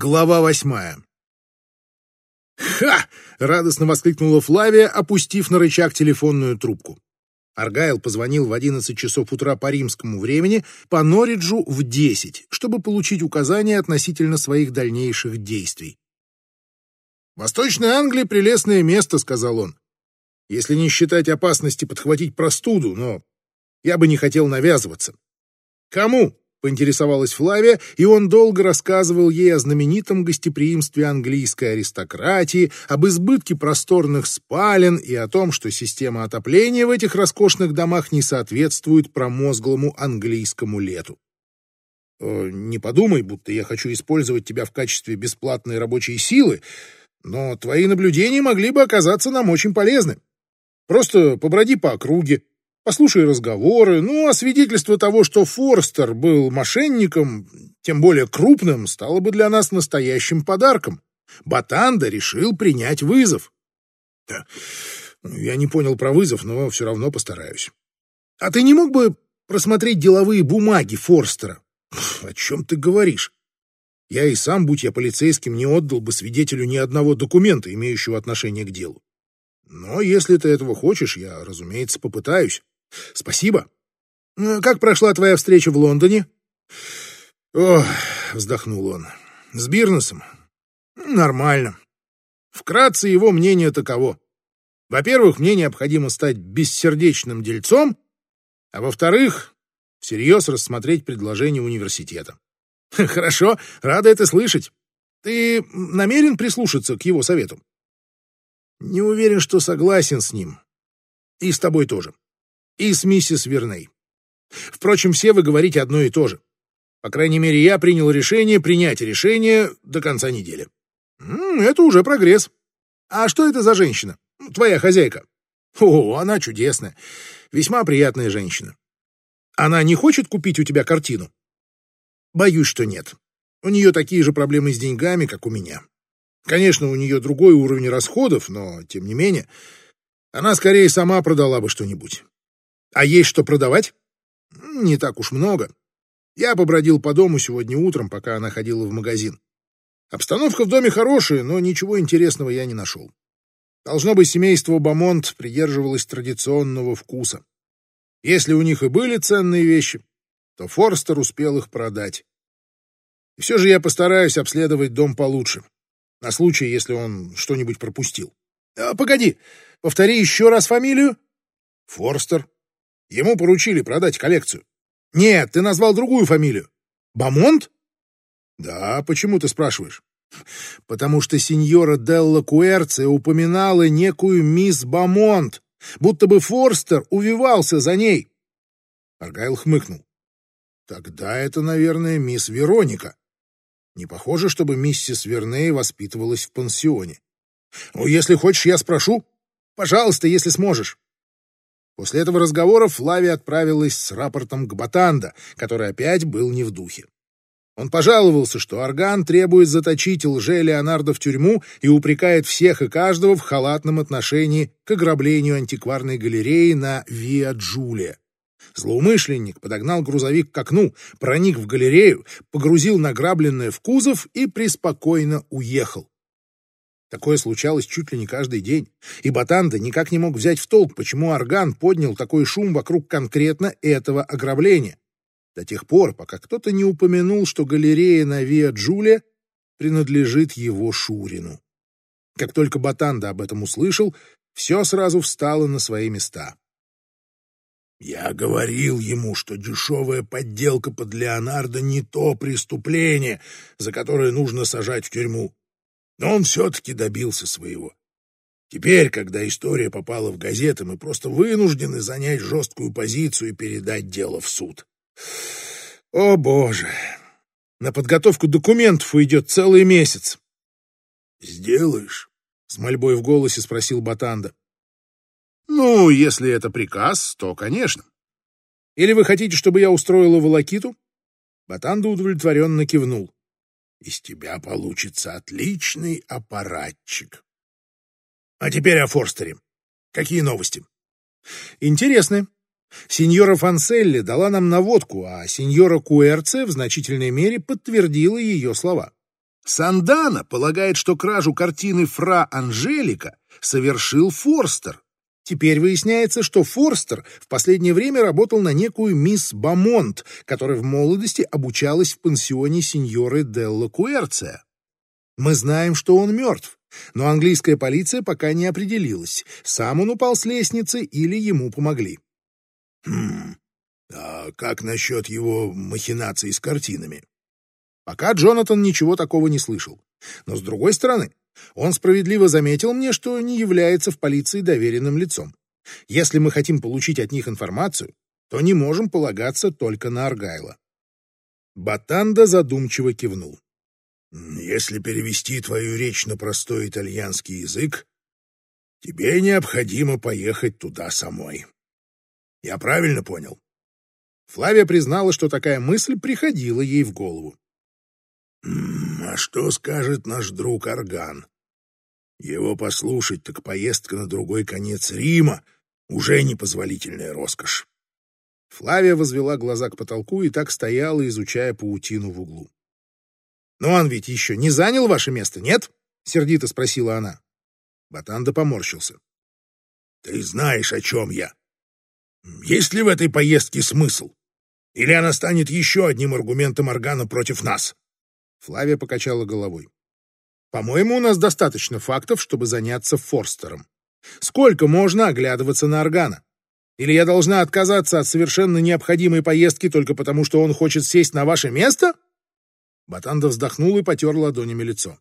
Глава восьмая. «Ха!» — радостно воскликнула Флавия, опустив на рычаг телефонную трубку. Аргайл позвонил в 11 часов утра по римскому времени, по Норриджу в 10, чтобы получить указания относительно своих дальнейших действий. «Восточная Англия — прелестное место», — сказал он. «Если не считать опасности подхватить простуду, но я бы не хотел навязываться». «Кому?» — поинтересовалась Флавия, и он долго рассказывал ей о знаменитом гостеприимстве английской аристократии, об избытке просторных спален и о том, что система отопления в этих роскошных домах не соответствует промозглому английскому лету. «Э, «Не подумай, будто я хочу использовать тебя в качестве бесплатной рабочей силы, но твои наблюдения могли бы оказаться нам очень полезны. Просто поброди по округе, Послушай разговоры, ну, а свидетельство того, что Форстер был мошенником, тем более крупным, стало бы для нас настоящим подарком. Батанда решил принять вызов. Да, я не понял про вызов, но все равно постараюсь. А ты не мог бы просмотреть деловые бумаги Форстера? О чем ты говоришь? Я и сам, будь я полицейским, не отдал бы свидетелю ни одного документа, имеющего отношение к делу. Но если ты этого хочешь, я, разумеется, попытаюсь. Спасибо. Э, как прошла твоя встреча в Лондоне? Ох, вздохнул он. С Бирнесом? Нормально. Вкратце его мнение таково. Во-первых, мне необходимо стать бессердечным дельцом, а во-вторых, всерьез рассмотреть предложение университета. Хорошо, рада это слышать. Ты намерен прислушаться к его совету? Не уверен, что согласен с ним. И с тобой тоже и с миссис Верней. Впрочем, все вы говорите одно и то же. По крайней мере, я принял решение принять решение до конца недели. Это уже прогресс. А что это за женщина? Твоя хозяйка. О, она чудесная. Весьма приятная женщина. Она не хочет купить у тебя картину? Боюсь, что нет. У нее такие же проблемы с деньгами, как у меня. Конечно, у нее другой уровень расходов, но, тем не менее, она скорее сама продала бы что-нибудь. А есть что продавать? Не так уж много. Я побродил по дому сегодня утром, пока она ходила в магазин. Обстановка в доме хорошая, но ничего интересного я не нашел. Должно быть, семейство Бамонт придерживалось традиционного вкуса. Если у них и были ценные вещи, то Форстер успел их продать. И все же я постараюсь обследовать дом получше, на случай, если он что-нибудь пропустил. А, погоди, повтори еще раз фамилию. Форстер. Ему поручили продать коллекцию. Нет, ты назвал другую фамилию. Бамонт? Да, почему ты спрашиваешь? Потому что сеньора Делла Куэрце упоминала некую мисс Бамонт, будто бы Форстер увивался за ней. Аргайл хмыкнул. Тогда это, наверное, мисс Вероника. Не похоже, чтобы миссис Верней воспитывалась в пансионе. Ну, если хочешь, я спрошу. Пожалуйста, если сможешь. После этого разговора Флавия отправилась с рапортом к Батанда, который опять был не в духе. Он пожаловался, что Орган требует заточить лже-Леонардо в тюрьму и упрекает всех и каждого в халатном отношении к ограблению антикварной галереи на Виа Джулия. Злоумышленник подогнал грузовик к окну, проник в галерею, погрузил награбленное в кузов и преспокойно уехал. Такое случалось чуть ли не каждый день, и Батанда никак не мог взять в толк, почему орган поднял такой шум вокруг конкретно этого ограбления. До тех пор, пока кто-то не упомянул, что галерея на Виа Джулия принадлежит его Шурину. Как только Батанда об этом услышал, все сразу встало на свои места. «Я говорил ему, что дешевая подделка под Леонардо не то преступление, за которое нужно сажать в тюрьму. Но он все-таки добился своего. Теперь, когда история попала в газеты, мы просто вынуждены занять жесткую позицию и передать дело в суд. О, Боже! На подготовку документов уйдет целый месяц. «Сделаешь?» — с мольбой в голосе спросил Батанда. «Ну, если это приказ, то, конечно. Или вы хотите, чтобы я устроила волокиту?» Батанда удовлетворенно кивнул. Из тебя получится отличный аппаратчик. А теперь о Форстере. Какие новости? Интересны. Сеньора Фанселли дала нам наводку, а сеньора Куэрце в значительной мере подтвердила ее слова. Сандана полагает, что кражу картины «Фра Анжелика» совершил Форстер. Теперь выясняется, что Форстер в последнее время работал на некую мисс Бамонт, которая в молодости обучалась в пансионе сеньоры Делла Куэрция. Мы знаем, что он мертв, но английская полиция пока не определилась, сам он упал с лестницы или ему помогли. Хм, а как насчет его махинаций с картинами? Пока Джонатан ничего такого не слышал. Но, с другой стороны, он справедливо заметил мне, что не является в полиции доверенным лицом. Если мы хотим получить от них информацию, то не можем полагаться только на Аргайла. Батанда задумчиво кивнул. «Если перевести твою речь на простой итальянский язык, тебе необходимо поехать туда самой. Я правильно понял?» Флавия признала, что такая мысль приходила ей в голову. А что скажет наш друг Орган? Его послушать, так поездка на другой конец Рима уже непозволительная роскошь. Флавия возвела глаза к потолку и так стояла, изучая паутину в углу. «Но он ведь еще не занял ваше место, нет?» — сердито спросила она. Батанда поморщился. «Ты знаешь, о чем я. Есть ли в этой поездке смысл? Или она станет еще одним аргументом Органа против нас?» Флавия покачала головой. По-моему, у нас достаточно фактов, чтобы заняться Форстером. Сколько можно оглядываться на Органа? Или я должна отказаться от совершенно необходимой поездки только потому, что он хочет сесть на ваше место? Батанда вздохнул и потер ладонями лицо.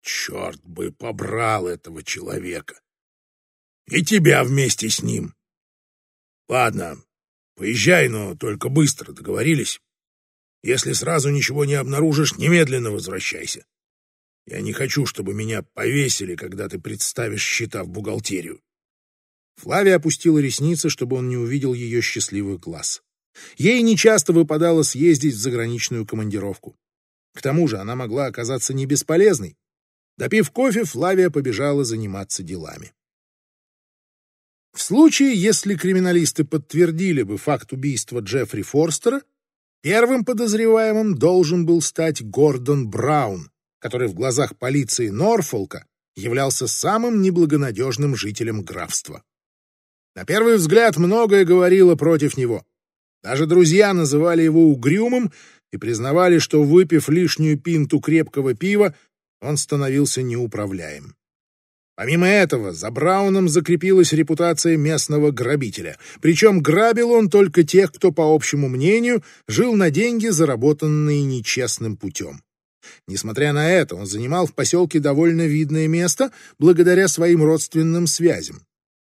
Черт бы побрал этого человека! И тебя вместе с ним! Ладно, поезжай, но только быстро, договорились? Если сразу ничего не обнаружишь, немедленно возвращайся. Я не хочу, чтобы меня повесили, когда ты представишь счета в бухгалтерию. Флавия опустила ресницы, чтобы он не увидел ее счастливых глаз. Ей нечасто выпадало съездить в заграничную командировку. К тому же она могла оказаться не бесполезной. Допив кофе, Флавия побежала заниматься делами. В случае, если криминалисты подтвердили бы факт убийства Джеффри Форстера, Первым подозреваемым должен был стать Гордон Браун, который в глазах полиции Норфолка являлся самым неблагонадежным жителем графства. На первый взгляд многое говорило против него. Даже друзья называли его угрюмым и признавали, что, выпив лишнюю пинту крепкого пива, он становился неуправляем. Помимо этого, за Брауном закрепилась репутация местного грабителя. Причем грабил он только тех, кто, по общему мнению, жил на деньги, заработанные нечестным путем. Несмотря на это, он занимал в поселке довольно видное место благодаря своим родственным связям.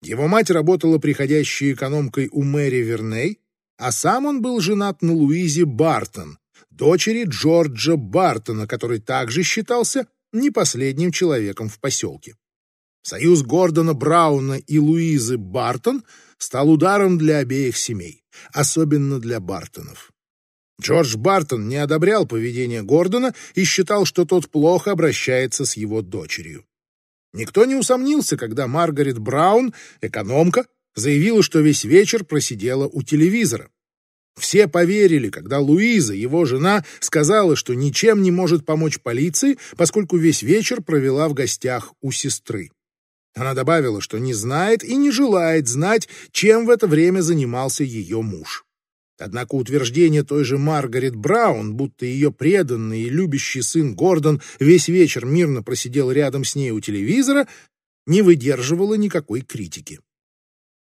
Его мать работала приходящей экономкой у Мэри Верней, а сам он был женат на Луизе Бартон, дочери Джорджа Бартона, который также считался не последним человеком в поселке. Союз Гордона Брауна и Луизы Бартон стал ударом для обеих семей, особенно для Бартонов. Джордж Бартон не одобрял поведение Гордона и считал, что тот плохо обращается с его дочерью. Никто не усомнился, когда Маргарет Браун, экономка, заявила, что весь вечер просидела у телевизора. Все поверили, когда Луиза, его жена, сказала, что ничем не может помочь полиции, поскольку весь вечер провела в гостях у сестры. Она добавила, что не знает и не желает знать, чем в это время занимался ее муж. Однако утверждение той же Маргарет Браун, будто ее преданный и любящий сын Гордон весь вечер мирно просидел рядом с ней у телевизора, не выдерживало никакой критики.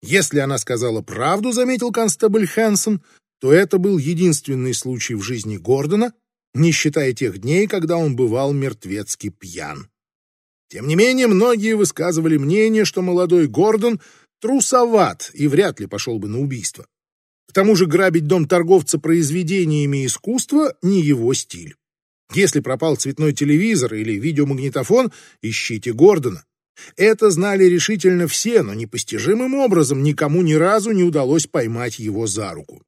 Если она сказала правду, заметил констебль Хэнсон, то это был единственный случай в жизни Гордона, не считая тех дней, когда он бывал мертвецки пьян. Тем не менее, многие высказывали мнение, что молодой Гордон трусоват и вряд ли пошел бы на убийство. К тому же грабить дом торговца произведениями искусства не его стиль. Если пропал цветной телевизор или видеомагнитофон, ищите Гордона. Это знали решительно все, но непостижимым образом никому ни разу не удалось поймать его за руку.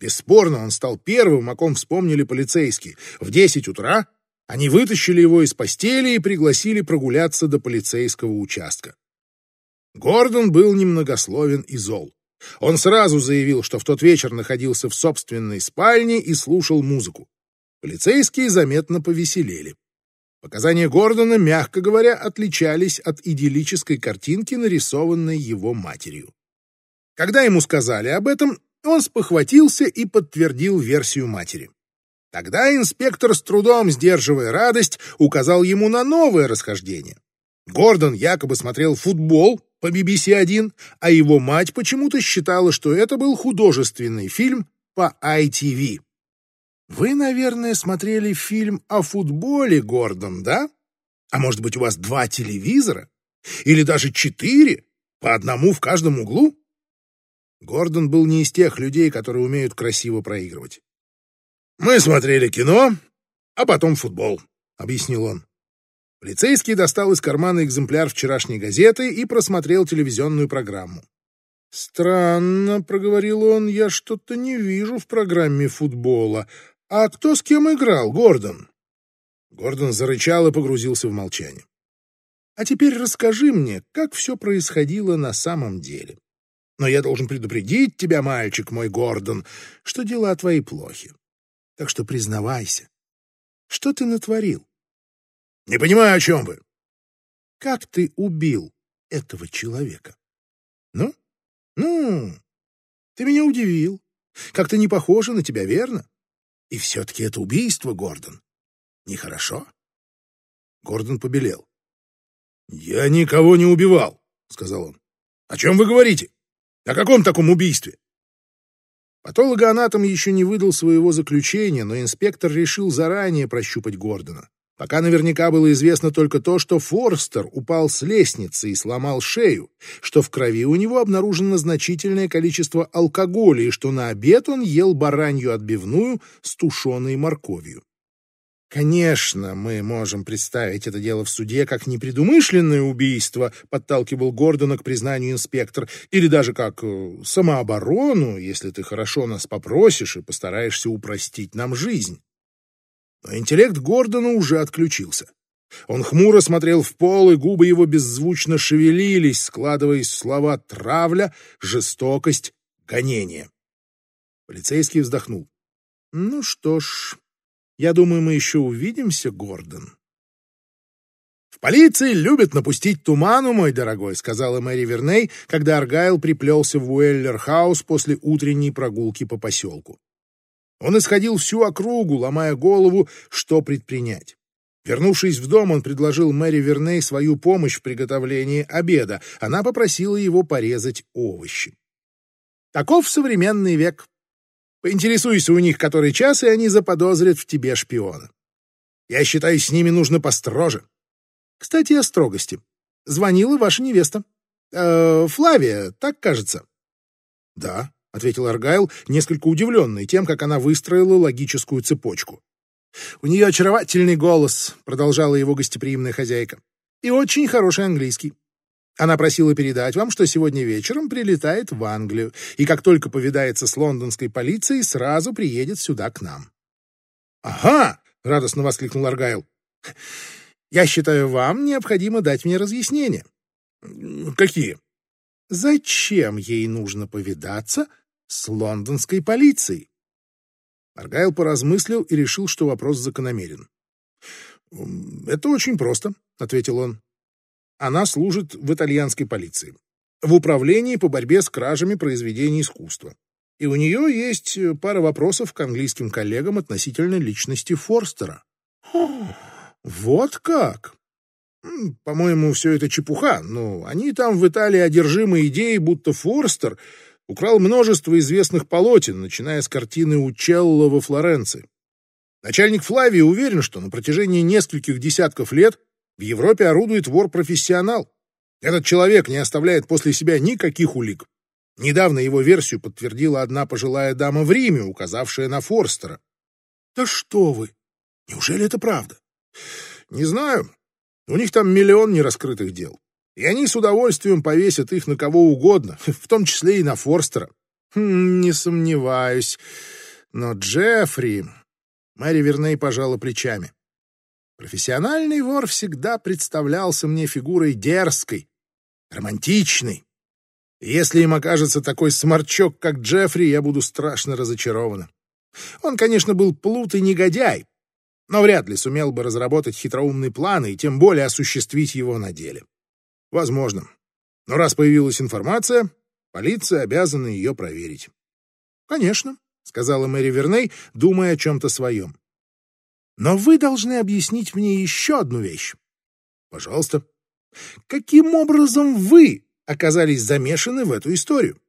Бесспорно, он стал первым, о ком вспомнили полицейские. В 10 утра они вытащили его из постели и пригласили прогуляться до полицейского участка. Гордон был немногословен и зол. Он сразу заявил, что в тот вечер находился в собственной спальне и слушал музыку. Полицейские заметно повеселели. Показания Гордона, мягко говоря, отличались от идиллической картинки, нарисованной его матерью. Когда ему сказали об этом, он спохватился и подтвердил версию матери. Тогда инспектор, с трудом сдерживая радость, указал ему на новое расхождение. Гордон якобы смотрел футбол по BBC-1, а его мать почему-то считала, что это был художественный фильм по ITV. Вы, наверное, смотрели фильм о футболе, Гордон, да? А может быть, у вас два телевизора? Или даже четыре? По одному в каждом углу? Гордон был не из тех людей, которые умеют красиво проигрывать. «Мы смотрели кино, а потом футбол», — объяснил он. Полицейский достал из кармана экземпляр вчерашней газеты и просмотрел телевизионную программу. «Странно», — проговорил он, — «я что-то не вижу в программе футбола. А кто с кем играл, Гордон?» Гордон зарычал и погрузился в молчание. «А теперь расскажи мне, как все происходило на самом деле. Но я должен предупредить тебя, мальчик мой Гордон, что дела твои плохи. Так что признавайся, что ты натворил? Не понимаю, о чем вы. Как ты убил этого человека? Ну? Ну, ты меня удивил. Как-то не похоже на тебя, верно? И все-таки это убийство, Гордон. Нехорошо. Гордон побелел. «Я никого не убивал», — сказал он. «О чем вы говорите? О каком таком убийстве?» Патологоанатом еще не выдал своего заключения, но инспектор решил заранее прощупать Гордона. Пока наверняка было известно только то, что Форстер упал с лестницы и сломал шею, что в крови у него обнаружено значительное количество алкоголя и что на обед он ел баранью отбивную с тушеной морковью. «Конечно, мы можем представить это дело в суде как непредумышленное убийство», подталкивал Гордона к признанию инспектор, «или даже как э, самооборону, если ты хорошо нас попросишь и постараешься упростить нам жизнь». Но интеллект Гордона уже отключился. Он хмуро смотрел в пол, и губы его беззвучно шевелились, складываясь в слова «травля», «жестокость», «гонение». Полицейский вздохнул. «Ну что ж, я думаю, мы еще увидимся, Гордон. «В полиции любят напустить туману, мой дорогой», — сказала Мэри Верней, когда Аргайл приплелся в Уэллер-хаус после утренней прогулки по поселку. Он исходил всю округу, ломая голову, что предпринять. Вернувшись в дом, он предложил Мэри Верней свою помощь в приготовлении обеда. Она попросила его порезать овощи. Таков современный век. Поинтересуйся у них который час, и они заподозрят в тебе шпиона. Я считаю, с ними нужно построже. Кстати, о строгости. Звонила ваша невеста. Э, Флавия, так кажется. Да, — ответил Аргайл, несколько удивленный тем, как она выстроила логическую цепочку. «У нее очаровательный голос», — продолжала его гостеприимная хозяйка, — «и очень хороший английский. Она просила передать вам, что сегодня вечером прилетает в Англию, и как только повидается с лондонской полицией, сразу приедет сюда к нам. «Ага!» — радостно воскликнул Аргайл. «Я считаю, вам необходимо дать мне разъяснение». «Какие?» «Зачем ей нужно повидаться с лондонской полицией?» Аргайл поразмыслил и решил, что вопрос закономерен. «Это очень просто», — ответил он. Она служит в итальянской полиции, в управлении по борьбе с кражами произведений искусства. И у нее есть пара вопросов к английским коллегам относительно личности Форстера. Вот как? По-моему, все это чепуха, но они там в Италии одержимы идеей, будто Форстер украл множество известных полотен, начиная с картины Учелло во Флоренции. Начальник Флавии уверен, что на протяжении нескольких десятков лет в Европе орудует вор-профессионал. Этот человек не оставляет после себя никаких улик. Недавно его версию подтвердила одна пожилая дама в Риме, указавшая на Форстера. Да что вы! Неужели это правда? Не знаю. У них там миллион нераскрытых дел. И они с удовольствием повесят их на кого угодно, в том числе и на Форстера. Хм, не сомневаюсь. Но Джеффри... Мэри Верней пожала плечами. Профессиональный вор всегда представлялся мне фигурой дерзкой, романтичной. И если им окажется такой сморчок, как Джеффри, я буду страшно разочарована. Он, конечно, был плут и негодяй, но вряд ли сумел бы разработать хитроумный план и тем более осуществить его на деле. Возможно. Но раз появилась информация, полиция обязана ее проверить. Конечно, — сказала Мэри Верней, думая о чем-то своем. «Но вы должны объяснить мне еще одну вещь. Пожалуйста. Каким образом вы оказались замешаны в эту историю?»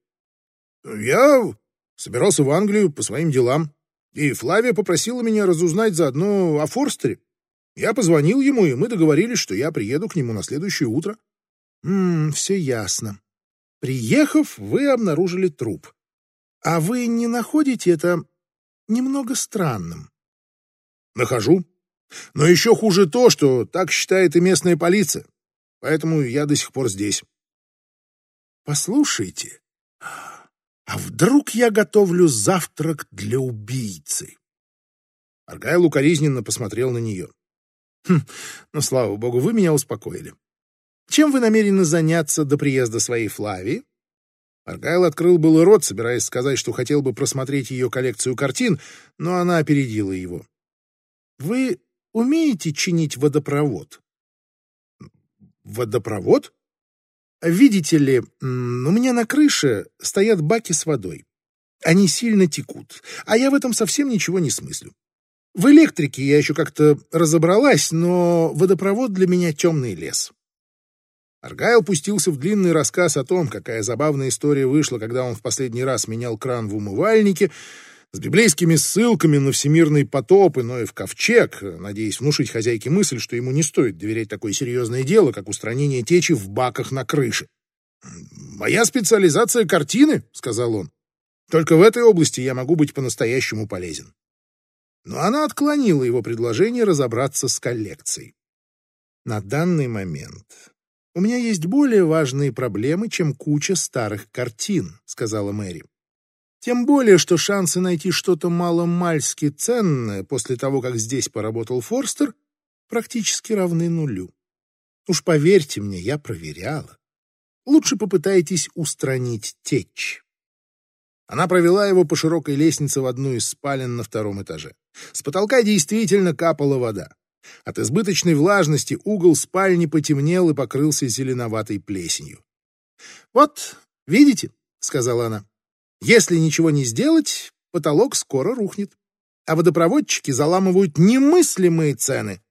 «Я собирался в Англию по своим делам, и Флавия попросила меня разузнать заодно о Форстере. Я позвонил ему, и мы договорились, что я приеду к нему на следующее утро». «Ммм, все ясно. Приехав, вы обнаружили труп. А вы не находите это немного странным? Нахожу. Но еще хуже то, что так считает и местная полиция. Поэтому я до сих пор здесь. Послушайте, а вдруг я готовлю завтрак для убийцы? Аргайл укоризненно посмотрел на нее. Хм, ну, слава богу, вы меня успокоили. Чем вы намерены заняться до приезда своей Флавии? Аргайл открыл был рот, собираясь сказать, что хотел бы просмотреть ее коллекцию картин, но она опередила его. «Вы умеете чинить водопровод?» «Водопровод?» «Видите ли, у меня на крыше стоят баки с водой. Они сильно текут, а я в этом совсем ничего не смыслю. В электрике я еще как-то разобралась, но водопровод для меня темный лес. Аргайл пустился в длинный рассказ о том, какая забавная история вышла, когда он в последний раз менял кран в умывальнике, с библейскими ссылками на всемирный потоп и Ноев ковчег, надеясь внушить хозяйке мысль, что ему не стоит доверять такое серьезное дело, как устранение течи в баках на крыше. «Моя специализация — картины», — сказал он. «Только в этой области я могу быть по-настоящему полезен». Но она отклонила его предложение разобраться с коллекцией. На данный момент «У меня есть более важные проблемы, чем куча старых картин», — сказала Мэри. «Тем более, что шансы найти что-то маломальски ценное после того, как здесь поработал Форстер, практически равны нулю. Уж поверьте мне, я проверяла. Лучше попытайтесь устранить течь». Она провела его по широкой лестнице в одну из спален на втором этаже. С потолка действительно капала вода. От избыточной влажности угол спальни потемнел и покрылся зеленоватой плесенью. «Вот, видите?» — сказала она. «Если ничего не сделать, потолок скоро рухнет, а водопроводчики заламывают немыслимые цены».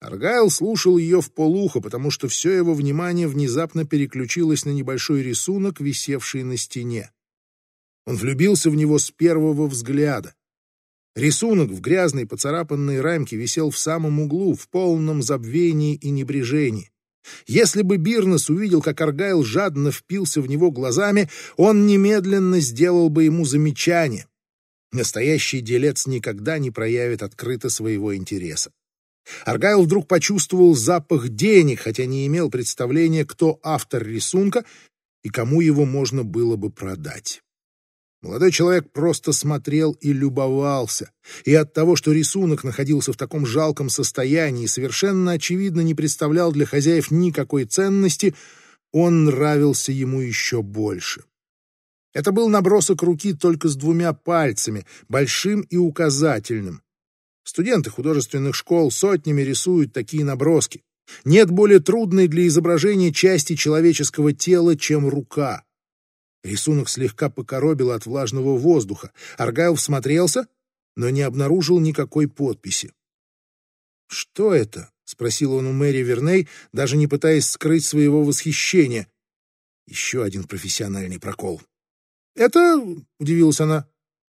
Аргайл слушал ее в полухо, потому что все его внимание внезапно переключилось на небольшой рисунок, висевший на стене. Он влюбился в него с первого взгляда. Рисунок в грязной поцарапанной рамке висел в самом углу, в полном забвении и небрежении. Если бы Бирнес увидел, как Аргайл жадно впился в него глазами, он немедленно сделал бы ему замечание. Настоящий делец никогда не проявит открыто своего интереса. Аргайл вдруг почувствовал запах денег, хотя не имел представления, кто автор рисунка и кому его можно было бы продать. Молодой человек просто смотрел и любовался, и от того, что рисунок находился в таком жалком состоянии и совершенно очевидно не представлял для хозяев никакой ценности, он нравился ему еще больше. Это был набросок руки только с двумя пальцами, большим и указательным. Студенты художественных школ сотнями рисуют такие наброски. Нет более трудной для изображения части человеческого тела, чем рука. Рисунок слегка покоробил от влажного воздуха. Аргайл всмотрелся, но не обнаружил никакой подписи. «Что это?» — спросил он у Мэри Верней, даже не пытаясь скрыть своего восхищения. Еще один профессиональный прокол. «Это...» — удивилась она.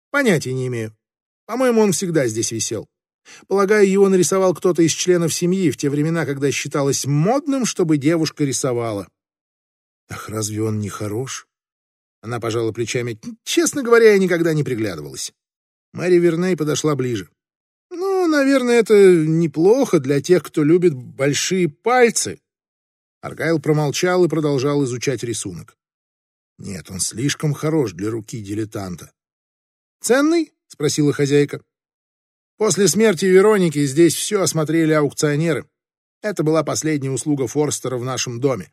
«Понятия не имею. По-моему, он всегда здесь висел. Полагаю, его нарисовал кто-то из членов семьи в те времена, когда считалось модным, чтобы девушка рисовала». «Ах, разве он не хорош?» Она пожала плечами. Честно говоря, я никогда не приглядывалась. Мэри Верней подошла ближе. Ну, наверное, это неплохо для тех, кто любит большие пальцы. Аргайл промолчал и продолжал изучать рисунок. Нет, он слишком хорош для руки дилетанта. «Ценный?» — спросила хозяйка. После смерти Вероники здесь все осмотрели аукционеры. Это была последняя услуга Форстера в нашем доме.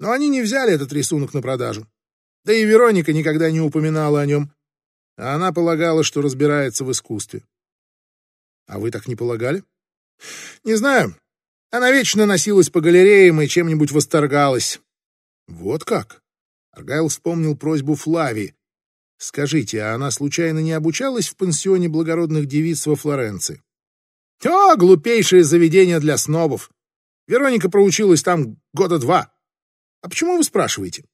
Но они не взяли этот рисунок на продажу. Да и Вероника никогда не упоминала о нем. А она полагала, что разбирается в искусстве. А вы так не полагали? Не знаю. Она вечно носилась по галереям и чем-нибудь восторгалась. Вот как? Аргайл вспомнил просьбу Флави. Скажите, а она случайно не обучалась в пансионе благородных девиц во Флоренции? О, глупейшее заведение для снобов. Вероника проучилась там года два. А почему вы спрашиваете?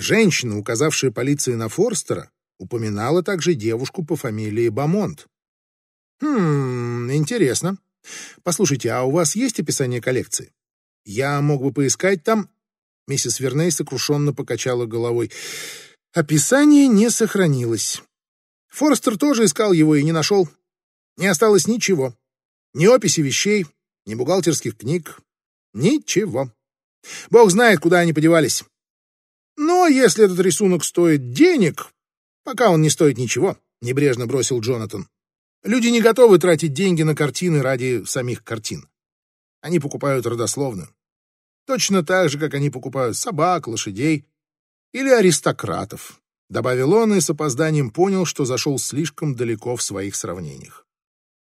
Женщина, указавшая полиции на Форстера, упоминала также девушку по фамилии Бамонт. Хм, интересно. Послушайте, а у вас есть описание коллекции? Я мог бы поискать там... Миссис Верней сокрушенно покачала головой. Описание не сохранилось. Форстер тоже искал его и не нашел. Не осталось ничего. Ни описи вещей, ни бухгалтерских книг. Ничего. Бог знает, куда они подевались. Но если этот рисунок стоит денег, пока он не стоит ничего, — небрежно бросил Джонатан. Люди не готовы тратить деньги на картины ради самих картин. Они покупают родословную. Точно так же, как они покупают собак, лошадей или аристократов. Добавил он и с опозданием понял, что зашел слишком далеко в своих сравнениях.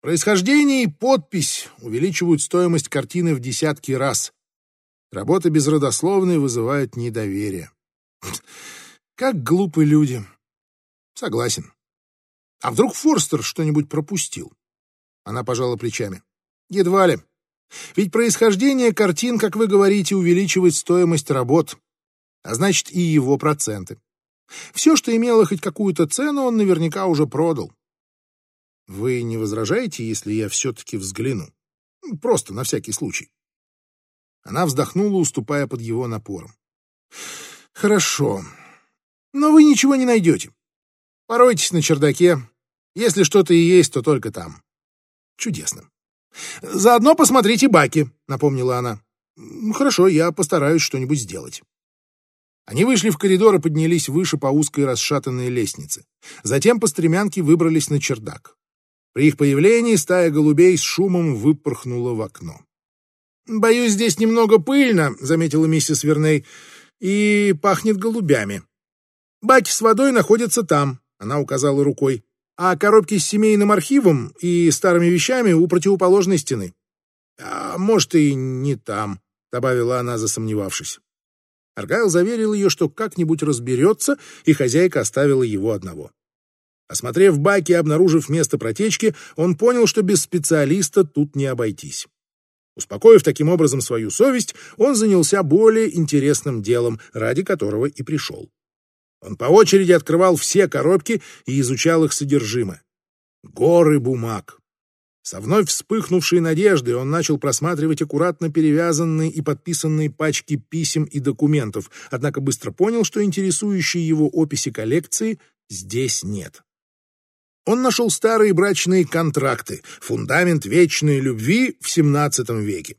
Происхождение и подпись увеличивают стоимость картины в десятки раз. Работа без родословной вызывает недоверие. Как глупы люди. Согласен. А вдруг Форстер что-нибудь пропустил? Она пожала плечами. Едва ли. Ведь происхождение картин, как вы говорите, увеличивает стоимость работ, а значит и его проценты. Все, что имело хоть какую-то цену, он наверняка уже продал. Вы не возражаете, если я все-таки взгляну? Просто на всякий случай. Она вздохнула, уступая под его напором. Хорошо. Но вы ничего не найдете. Поройтесь на чердаке, если что-то и есть, то только там. Чудесно. Заодно посмотрите баки, напомнила она. Хорошо, я постараюсь что-нибудь сделать. Они вышли в коридор и поднялись выше по узкой расшатанной лестнице. Затем по стремянке выбрались на чердак. При их появлении стая голубей с шумом выпорхнула в окно. «Боюсь, здесь немного пыльно», — заметила миссис Верней, — «и пахнет голубями. Баки с водой находятся там», — она указала рукой а коробки с семейным архивом и старыми вещами у противоположной стены. А может, и не там, добавила она, засомневавшись. Аргайл заверил ее, что как-нибудь разберется, и хозяйка оставила его одного. Осмотрев баки и обнаружив место протечки, он понял, что без специалиста тут не обойтись. Успокоив таким образом свою совесть, он занялся более интересным делом, ради которого и пришел. Он по очереди открывал все коробки и изучал их содержимое. Горы бумаг. Со вновь вспыхнувшей надеждой он начал просматривать аккуратно перевязанные и подписанные пачки писем и документов, однако быстро понял, что интересующие его описи коллекции здесь нет. Он нашел старые брачные контракты, фундамент вечной любви в XVII веке.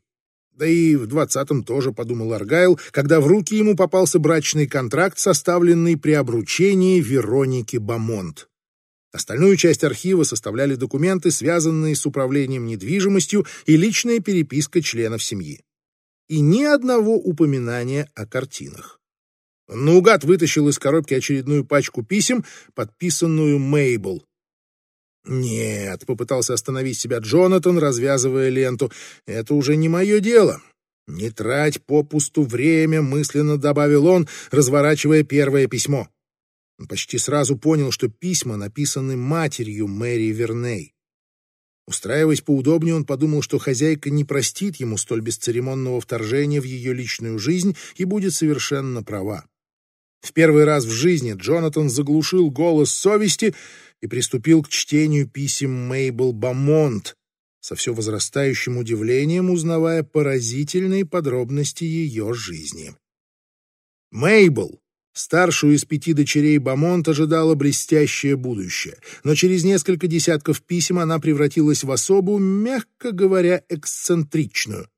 Да и в двадцатом тоже, подумал Аргайл, когда в руки ему попался брачный контракт, составленный при обручении Вероники Бамонт. Остальную часть архива составляли документы, связанные с управлением недвижимостью и личная переписка членов семьи. И ни одного упоминания о картинах. Он наугад вытащил из коробки очередную пачку писем, подписанную Мейбл. «Нет», — попытался остановить себя Джонатан, развязывая ленту, — «это уже не мое дело». «Не трать попусту время», — мысленно добавил он, разворачивая первое письмо. Он почти сразу понял, что письма написаны матерью Мэри Верней. Устраиваясь поудобнее, он подумал, что хозяйка не простит ему столь бесцеремонного вторжения в ее личную жизнь и будет совершенно права. В первый раз в жизни Джонатан заглушил голос совести и приступил к чтению писем Мейбл Бамонт, со все возрастающим удивлением узнавая поразительные подробности ее жизни. Мейбл, старшую из пяти дочерей Бамонт, ожидала блестящее будущее, но через несколько десятков писем она превратилась в особу, мягко говоря, эксцентричную,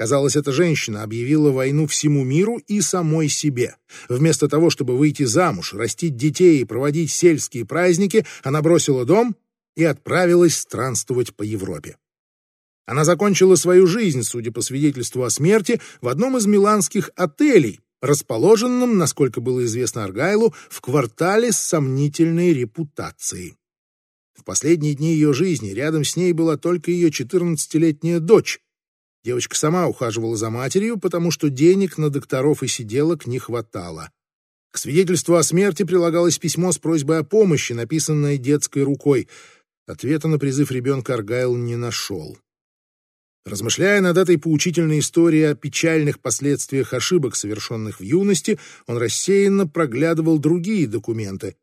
Казалось, эта женщина объявила войну всему миру и самой себе. Вместо того, чтобы выйти замуж, растить детей и проводить сельские праздники, она бросила дом и отправилась странствовать по Европе. Она закончила свою жизнь, судя по свидетельству о смерти, в одном из миланских отелей, расположенном, насколько было известно Аргайлу, в квартале с сомнительной репутацией. В последние дни ее жизни рядом с ней была только ее 14-летняя дочь. Девочка сама ухаживала за матерью, потому что денег на докторов и сиделок не хватало. К свидетельству о смерти прилагалось письмо с просьбой о помощи, написанное детской рукой. Ответа на призыв ребенка Аргайл не нашел. Размышляя над этой поучительной историей о печальных последствиях ошибок, совершенных в юности, он рассеянно проглядывал другие документы.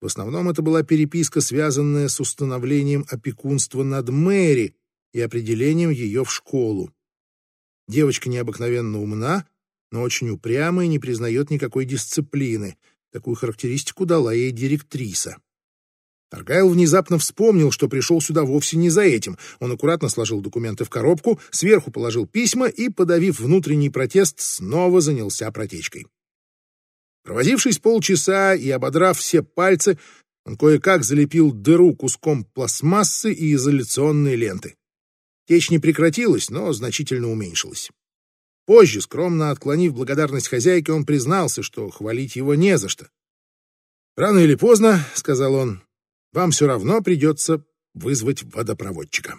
В основном это была переписка, связанная с установлением опекунства над Мэри и определением ее в школу. Девочка необыкновенно умна, но очень упряма и не признает никакой дисциплины. Такую характеристику дала ей директриса. Аргайл внезапно вспомнил, что пришел сюда вовсе не за этим. Он аккуратно сложил документы в коробку, сверху положил письма и, подавив внутренний протест, снова занялся протечкой. Провозившись полчаса и ободрав все пальцы, он кое-как залепил дыру куском пластмассы и изоляционной ленты. Течь не прекратилась, но значительно уменьшилась. Позже, скромно отклонив благодарность хозяйке, он признался, что хвалить его не за что. «Рано или поздно, — сказал он, — вам все равно придется вызвать водопроводчика».